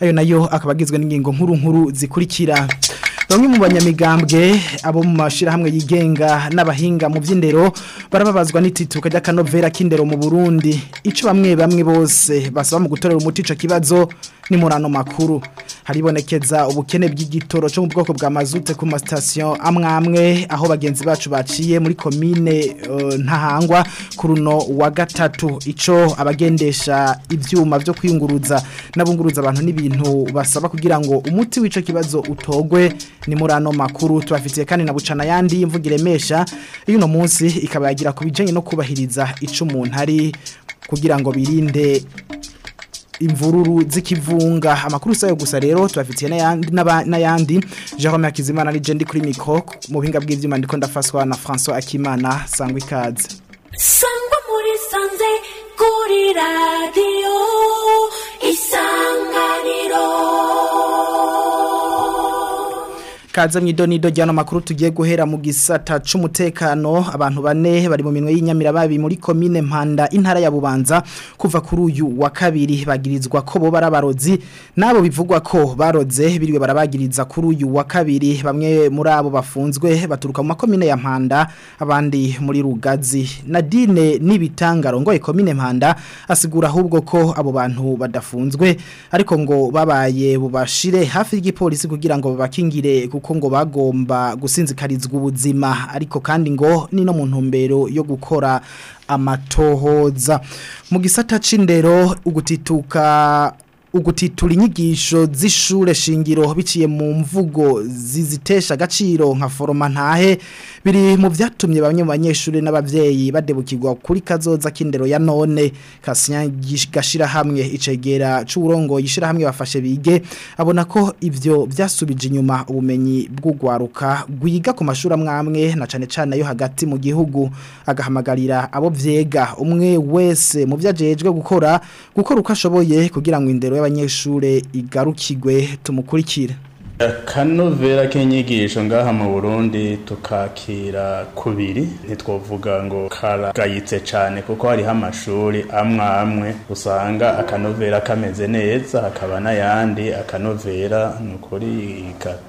ayo nayo akabagizwe n'ingingo nkuru nkuru zikurikira bamwe mu banyamigambwe abo mu mashirahamwe yigenga n'abahinga mu by'indero barababazwa n'itituka ry'akanovera k'indero mu Burundi ico bamwe bamwe bose basaba mu gutorera umuti ico kibazo ni murano makuru haribonekeza ubukene bw'igitoro cyo mu bwoko bwa mazute ku masitasiyo amwe amwe aho bagenzi bacu baciye muri komine euh, ntahangwa ku runo wa gatatu icyo abagendesha ibyuma byo kwiyunguruza n'abunguruza abantu n'ibintu basaba kugira ngo umuti w’ico kibazo utogwe ni murano makuru tubafitiye kandi na bucana yandi imvuga iremesha y'uno munsi ikaba yagira ku bijyanye no kubahiriza icyo umuntu ari kugira ngo birinde imvururu z'ikivunga amakuru sayo gusa rero tubafitiye n'ayandi n'ayandi Jerome Akizimana ni Jendi kuri micro mu bihinga bw'ivyuma ndiko ndafaswa na François Akimana sangwa ikaze sangwa muri sanze kuri radio kaza mu idonido ry'ano makuru tugiye guhera mu gisata cy'umutekano abantu bane bari mu minwe y'inyamirababi muri komine mpanda intara ya bubanza kuva kuri uyu wa kabiri bagirizwa ko bo barabarozi nabo bivugwa ko barodze biriwe barabagiriza kuri uyu wa kabiri bamwe muri abo bafunzwe baturuka mu makomine ya mpanda abandi muri rugazi nadine n'ibitangarongoye komine mpanda asigura ahubwo ko abo bantu badafunzwe ariko ngo babaye bubashire hafi y'igipolisi kugira ngo babakingire kuko kuko ngo bagomba gusinzikarizwa ubuzima ariko kandi ngo ni no mu ntumbero yo gukora amatohoza mu gisata c'indero ugutituka ugutitura inyigisho z'ishure shingiro biciye mu mvugo zizitesha agaciro nka foroma ntahe biri mu byatumye bamwe mu banyeshuri n'abavyeyi badebukirwa kuri kazoza kindero ya none kasya gashira hamwe icegera c'urongo yishira hamwe bafashe bige abona ko ivyo byasubije inyuma ubumenyi bw'ugwaruka gwiga ku mashuri amwamwe na cane cane yo hagati mu gihugu agahamagarira abo vyega umwe wese mu vyajejwe gukora gukora uko ashoboye kugira ngo indero y'abanyeshuri igarukirwe tumukurikira akanovera k'inyigisho ngaha mu burundi tukakira kubiri ntitwovuga ngo karagayitse cyane kuko hariho amashuri amwe amwe usanga akanovera kameze neza hakaba n'ayandi akanovera ni ukuri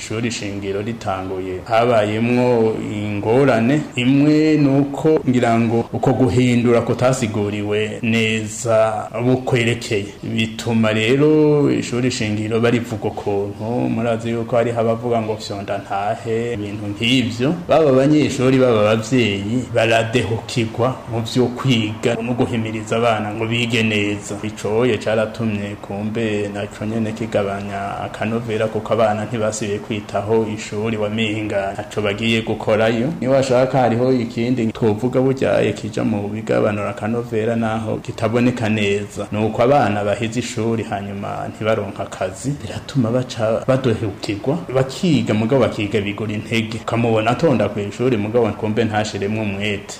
ishuri shingiro ritanguye habayemo ingorane imwe ni uko ngira ngo uko guhindura kutasiguriwe neza bukwerekeye bituma rero ishuri shingiro barivuga ukuntu murazi yuko hariho abavuga ngo fyonda ntahe ibintu nk'ibyo baba abanyeshuri baba ababyeyi baradeho mu byo kwiga no guhimiriza abana ngo bige neza icoye cyaratumye kumbe naco nyene kigabanya akanovera kuko abana ntibasibiye kwitaho ishuri wamenga ntaco bagiye gukorayo niwashaka hariho ikindi twovuga bujyaye kija mu bigabanura akanovera naho kitaboneka neza nuko abana baheze ishuri hanyuma ntibaronka akazi biratuma baca badohukirwa bakiga mugabo bakiga bigura intege ukamubona atonda ku ishuri mugabo kumbe ntashiremwo umwe it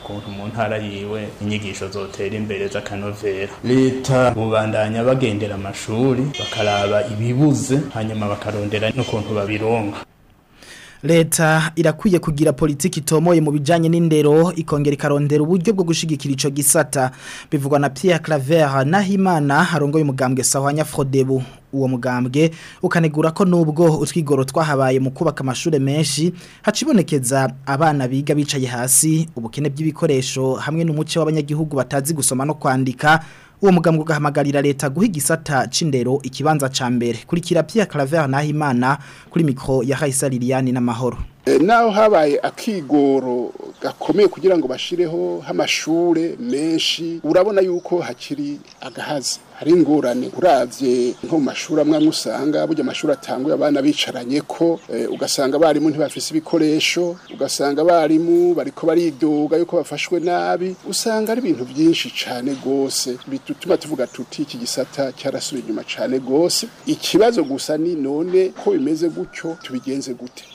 ukuntu mu ntara yiwe inyigisho zotera imbere z'akanovera leta bubandanya bagendera amashuri bakaraba ibibuze hanyuma bakarondera n'ukuntu babironga inkunga leta irakwiye kugira politiki itomoye mu bijyanye n'indero ikongera ikarondera uburyo bwo gushyigikira icyo gisata bivugwa na Pierre Claver Nahimana harongoye umugambwe sahwanya Frodebu uwo mugambwe ukanegura ko nubwo utwigoro twahabaye mu kubaka amashuri menshi hacibonekeza abana biga bicaye hasi ubukene bw'ibikoresho hamwe n'umuco w'abanyagihugu batazi gusoma no kwandika uwo mugambwe ugahamagarira leta guha igisata c'indero ikibanza ca mbere kurikira Pierre Claver Nahimana kuri micro ya Raisa Liliane n'amahoro eh, Nao habaye akigoro gakomeye kugira ngo bashireho amashuri menshi urabona yuko hakiri agahaza hari ingorane uravye nko mashuri amwe amwe burya amashuri atanguye abana bicaranye ko eh, ugasanga abarimu ntibafise ibikoresho ugasanga abarimu bariko baridoga yuko bafashwe nabi usanga ari ibintu byinshi cyane gose bituma tuvuga tuti iki gisata cyarasubiye inyuma cyane gose ikibazo gusa ni none ko bimeze gutyo tubigenze gute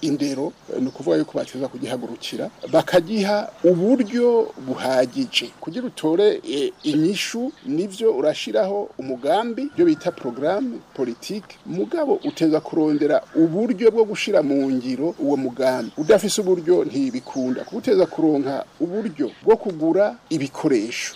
indero ni ukuvuga yuko bateza kugihagurukira bakagiha uburyo buhagije kugira utore eh, inyishu nibyo urashiraho umugambi ibyo bita porogaramu politiki mugabo uteza kurondera uburyo bwo gushyira mu ngiro uwo mugambi udafise uburyo ntibikunda uteza kuronka uburyo bwo kugura ibikoresho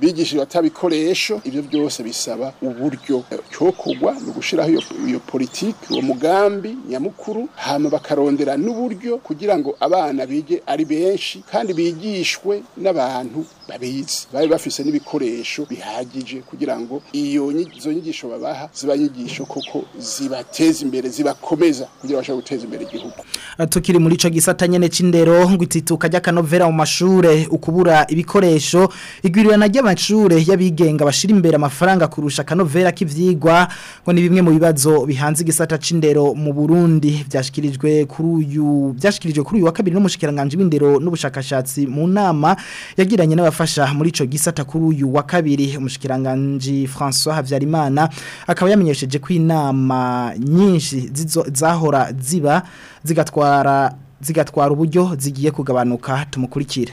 bigishijwe atabikoresho ibyo byose bisaba uburyo eh, kugwa ni ugushiraho iyo politiki uwo mugambi nyamukuru hama bakarondera n'uburyo kugira ngo abana bige ari benshi kandi bigishwe n'abantu babizi bari bafise n'ibikoresho bihagije kugira ngo iyo izo nyigisho babaha ziba nyigisho koko zibateza imbere zibakomeza kugira bashobora guteza imbere igihugu tukiri muri ico gisata nyene c'indero ngo itituka ry'akanovera mu mashure ukubura ibikoresho igwirirana ry'amashure y'abigenga bashira imbere amafaranga kurusha akanovera k'ivyigwa ngo ni bimwe mu bibazo bihanze igisata c'indero mu Burundi vyashikirijwe kuri uyu byashikirijwe kuri uyu wa kabiri n'umushikiranganje w'indero n'ubushakashatsi mu nama yagiranye n'aba gufasha muri ico gisata kuri uyu wa kabiri umushikiranganje François Havyarimana akaba yamenyesheje ko inama nyinshi zizahora ziba zigatwara zigatwara uburyo zigiye kugabanuka tumukurikira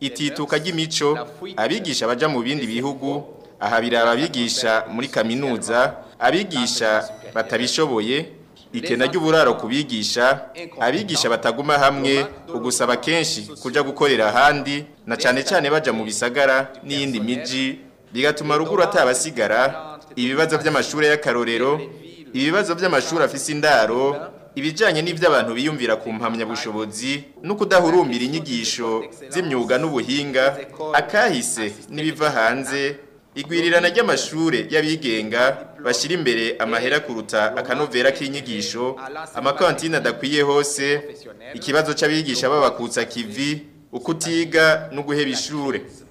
itituka ry'imico abigisha bajya mu bindi bihugu aha biraba abigisha muri kaminuza abigisha batabishoboye ikena ry'uburaro ku abigisha bataguma hamwe ugusaba kenshi kujya gukorera ahandi na cyane cyane bajya mu bisagara n'iyindi miji, bigatuma ruguru atabasigara ibibazo by'amashuri y'akarorero ibibazo by'amashuri afite indaro ibijyanye n'iby'abantu biyumvira ku mpamyabushobozi no kudahurumbira inyigisho z'imyuga n'ubuhinga akahise n'ibiva hanze igwirirana ry'amashure y'abigenga bashyira imbere amahera kuruta akanovera k'inyigisho amakantine adakwiye hose ikibazo cy'abigisha babakutsa kivi ukutiga no guheba ishure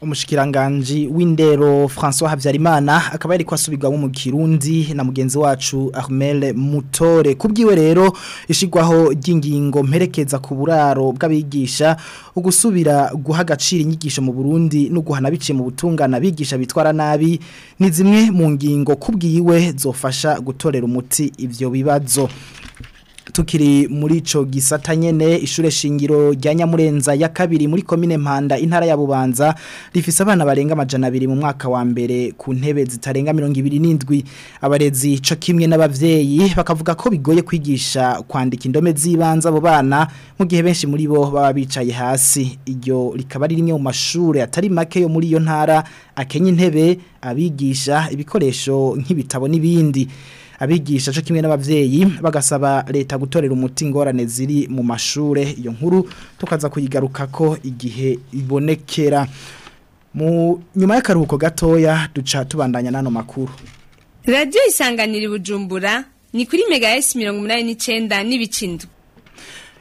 umushikiranganji w'indero François Habyarimana akaba yari kwasubirwamo mu Kirundi na mugenzi wacu Armel Mutore kubwiwe rero ishigwaho ry'ingingo mperekeza ku buraro bw'abigisha ugusubira guhagacira inyigisho mu Burundi no guhana biciye mu butungana bigisha bitwara nabi ni zimwe mu ngingo kubwiwe zofasha gutorera umuti ibyo bibazo tukiri muri ico gisata nyene ishure shingiro rya Nyamurenza ya kabiri muri komine Mpanda intara ya Bubanza rifise abana barenga amajana abiri mu mwaka wa mbere ku ntebe zitarenga 27 abarezi co kimwe n'abavyeyi bakavuga ko bigoye kwigisha kwandika indome z'ibanza abo bana mu gihe benshi muri bo baba bicaye hasi iryo rikaba ari rimwe mu mashure atari make yo muri iyo ntara akenya intebe abigisha ibikoresho nk'ibitabo n'ibindi abigisha cyo kimwe n'abavyeyi bagasaba leta gutorera umuti ingorane ziri mu mashure iyo nkuru tukaza kuyigaruka ko igihe ibonekera mu nyuma y'akaruhuko gatoya duca tubandanya n'ano makuru Radio isanganira i bujumbura ni kuri mega esi mirongo inani n'ibicindwe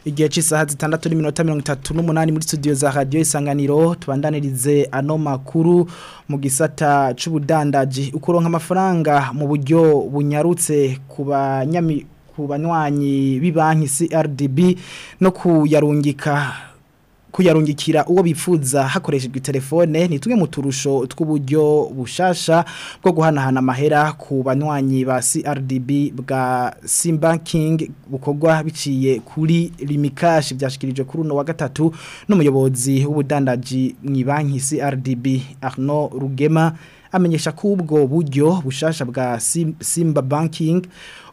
igihe cy'isaha zitandatu n'iminota mirongo itatu n'umunani muri studio za Radio isanganiro tubandanirize ano makuru mu gisata cy'ubudandaji ukuronka amafaranga mu buryo bunyarutse ku banyami ku banywanyi b'ibanki CRDB no kuyarungika kuyarungikira uwo bifuza hakoreshejwe telefone ni tumwe mu turusho tw'uburyo bushasha bwo guhanahana amahera ku banywanyi ba CRDB bwa Simbanking bukogwa biciye kuri limikash byashikirijwe kuri uno wa gatatu n'umuyobozi w'ubudandaji mu banki CRDB Arnaud Rugema amenyesha ko ubwo buryo bushasha bwa simba banking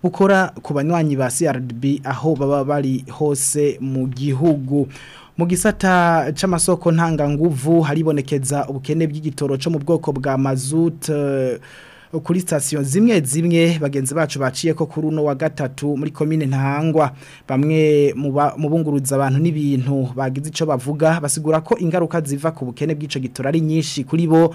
ukora ku banywanyi ba CRDB aho baba bari hose mu gihugu mu gisata c'amasoko ntanga nguvu haribonekeza ubukene bw'igitoro cyo mu bwoko bwa mazute uh, kuri sitasiyo zimwe zimwe bagenzi bacu baciye ko kuri uno wa gatatu muri komine ntangwa bamwe mu bunguruza abantu n'ibintu bagize icyo bavuga basigura ko ingaruka ziva ku bukene bw'icyo gitora ari nyinshi kuri bo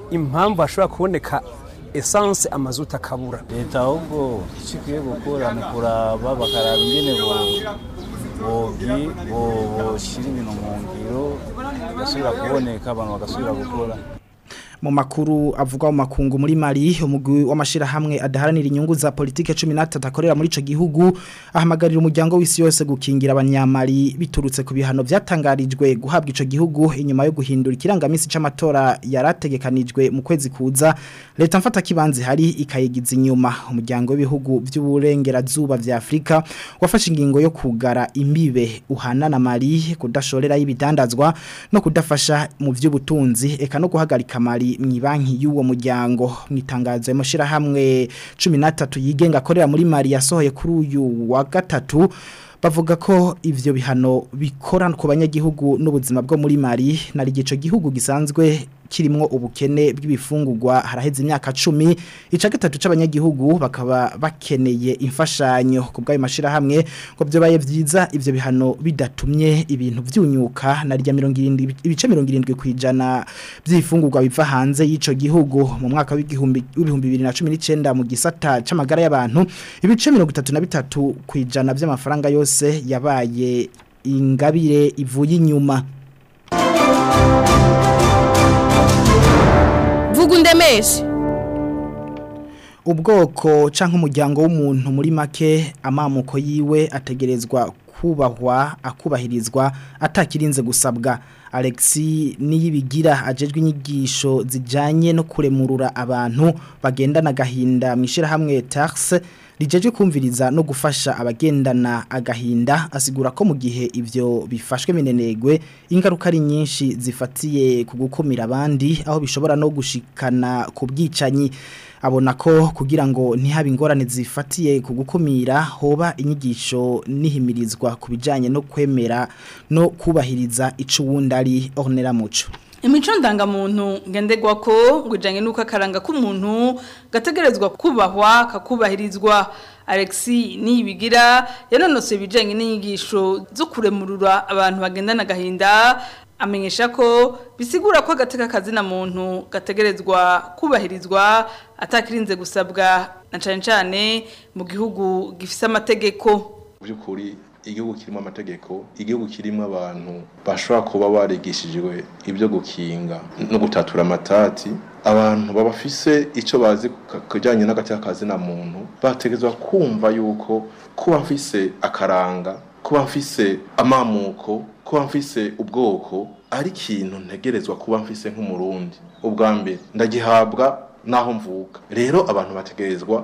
impamvu hashobora kuboneka esanse amazuta akabura leta ahubwo icyo ikwiye gukora ni kuraba bakaraba ingene boshyira ibintu mu ngiro bigasubira kuboneka abantu bagasubira gukora mu makuru avuga mu makungu muri Mali umugwi w'amashirahamwe adaharanira inyungu za politike 13 akorera muri ico gihugu ahamagarira umuryango w'isi yose gukingira abanyamali biturutse ku bihano byatangarijwe guhabwa ico gihugu inyuma yo guhindura ikirangamisi c'amatora yarategekanijwe mu kwezi kuza leta mfata kibanze hari ikayigiza inyuma umuryango w'ibihugu by'uburengerazuba vya Afrika wafashe ingingo yo kugara imbibe uhana na Mali kudashorera y'ibidandazwa no kudafasha mu by’ubutunzi eka no guhagarika Mali mw'ibanki y'uwo muryango mwitangazo y'amashirahamwe 13 yigenga akorera muri Mali yasohoye kuri uyu wa gatatu bavuga ko ivyo bihano bikora ku banyagihugu n'ubuzima bwo muri Mali nari gico gihugu gisanzwe Kirimo ubukene bw'ibifungurwa haraheze imyaka cumi ica gatatu c'abanyagihugu bakaba bakeneye imfashanyo ku bw'ayo mashirahamwe ngo byobaye vyiza ivyo bihano bidatumye ibintu byunyuka na rya 70 ibice 70 kwijana by'ifungurwa biva hanze y'ico gihugu mu mwaka w'igihumbi 2019 mu gisata c'amagara y'abantu ibice 33 kwijana by'amafaranga yose yabaye ingabire ivuye inyuma vuga undemeshe ubwoko cyangwa umuryango w'umuntu muri make amamuko yiwe ategerezwa kubahwa akubahirizwa atakirinze gusabwa alexi niyibigira ajejwe inyigisho zijyanye no kuremurura abantu bagendana agahinda mu ishyirahamwe tax rijeje kumviriza no gufasha abagendana agahinda asigura ko mu gihe ivyo bifashwe minenegwe ingaruka ari nyinshi zifatiye ku gukumira abandi aho bishobora no gushikana ku bwicanyi abona ko kugira ngo ntihabe ingorane zifatiye ku gukumira hoba inyigisho n'ihimirizwa ku bijyanye no kwemera no kubahiriza ic'uwundi ari ornera muco imico ndangamuntu ngenderwa ko ngo ijyanye n'uko akaranga k'umuntu gategerezwa kubahwa kakubahirizwa alexi niyibigira yanonose ibijyanye n'inyigisho zo kuremurura abantu bagendana agahinda amenyesha ko bisigura ko agateka na muntu gategerezwa kubahirizwa atakirinze gusabwa na cyane cyane mu gihugu gifite amategeko by'ukuri igihugu kirimo amategeko igihugu kirimo abantu bashobora kuba barigishijwe ibyo gukinga no gutatura amatati abantu babafise icyo bazi kujyanye n'agatsika ka zina muntu bategerezwa kumva yuko kuba mfise akaranga kuba mfise amamuko kuba mfise ubwoko ari ikintu ntegerezwa kuba mfise nk'umurundi ubwa mbere ndagihabwa n'aho mvuka rero abantu bategerezwa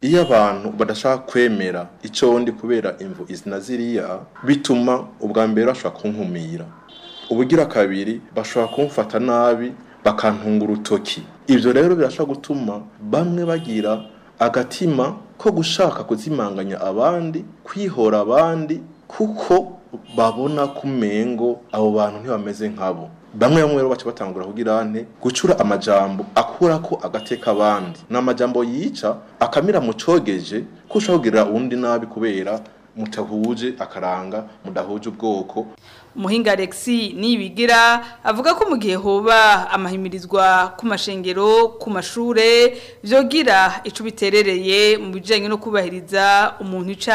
iyo abantu badashaka kwemera icyo ndi kubera imvu izina ziriya bituma ubwa mbere bashobora kunkumira ubugira kabiri bashobora kumfata nabi bakantunga urutoki ibyo rero birashobora gutuma bamwe bagira agatima ko gushaka kuzimanganya abandi kwihora abandi kuko babona ko umengo abo bantu ntibameze nkabo bamwe bamwe baca batangura kugira ne gucura amajambo akura ko agateka abandi ni amajambo yica akamira mucogeje kurushaho kugirira uwundi nabi kubera mutahuje akaranga mudahuje ubwoko umuhinga alexi nibigira avuga ko mu gihe hoba amahimirizwa ku mashengero ku mashure byogira icyo biterereye mu bijyanye no kubahiriza umuntu icyo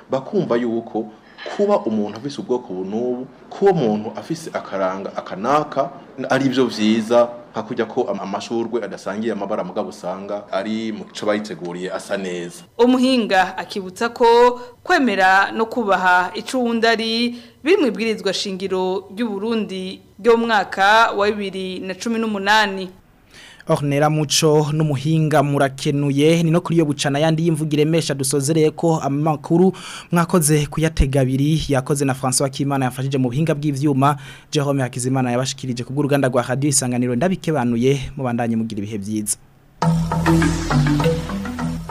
bakumva yuko kuba umuntu afise ubwoko bunubu kuba umuntu afise akaranga akanaka ari byo byiza nka kujya ko amashurwe adasangiye amabara mugabo usanga ari mu cyo bayiteguriye asa neza umuhinga akibutsa ko kwemera no kubaha icyo wundi ari biri mu ibwirizwa shingiro ry'u Burundi ryo wa bibiri na cumi n'umunani Ornera muco n'umuhinga murakenuye ni no kuri yo bucana yandi y'imvugire mesha dusozereye ko amakuru mwakoze kuyategabiri yakoze na François Kimana yafashije mu buhinga bw'ivyuma Jerome Hakizimana yabashikirije kubwo uruganda rwa Radio Isanganiro ndabikebanuye mubandanye mugira ibihe byiza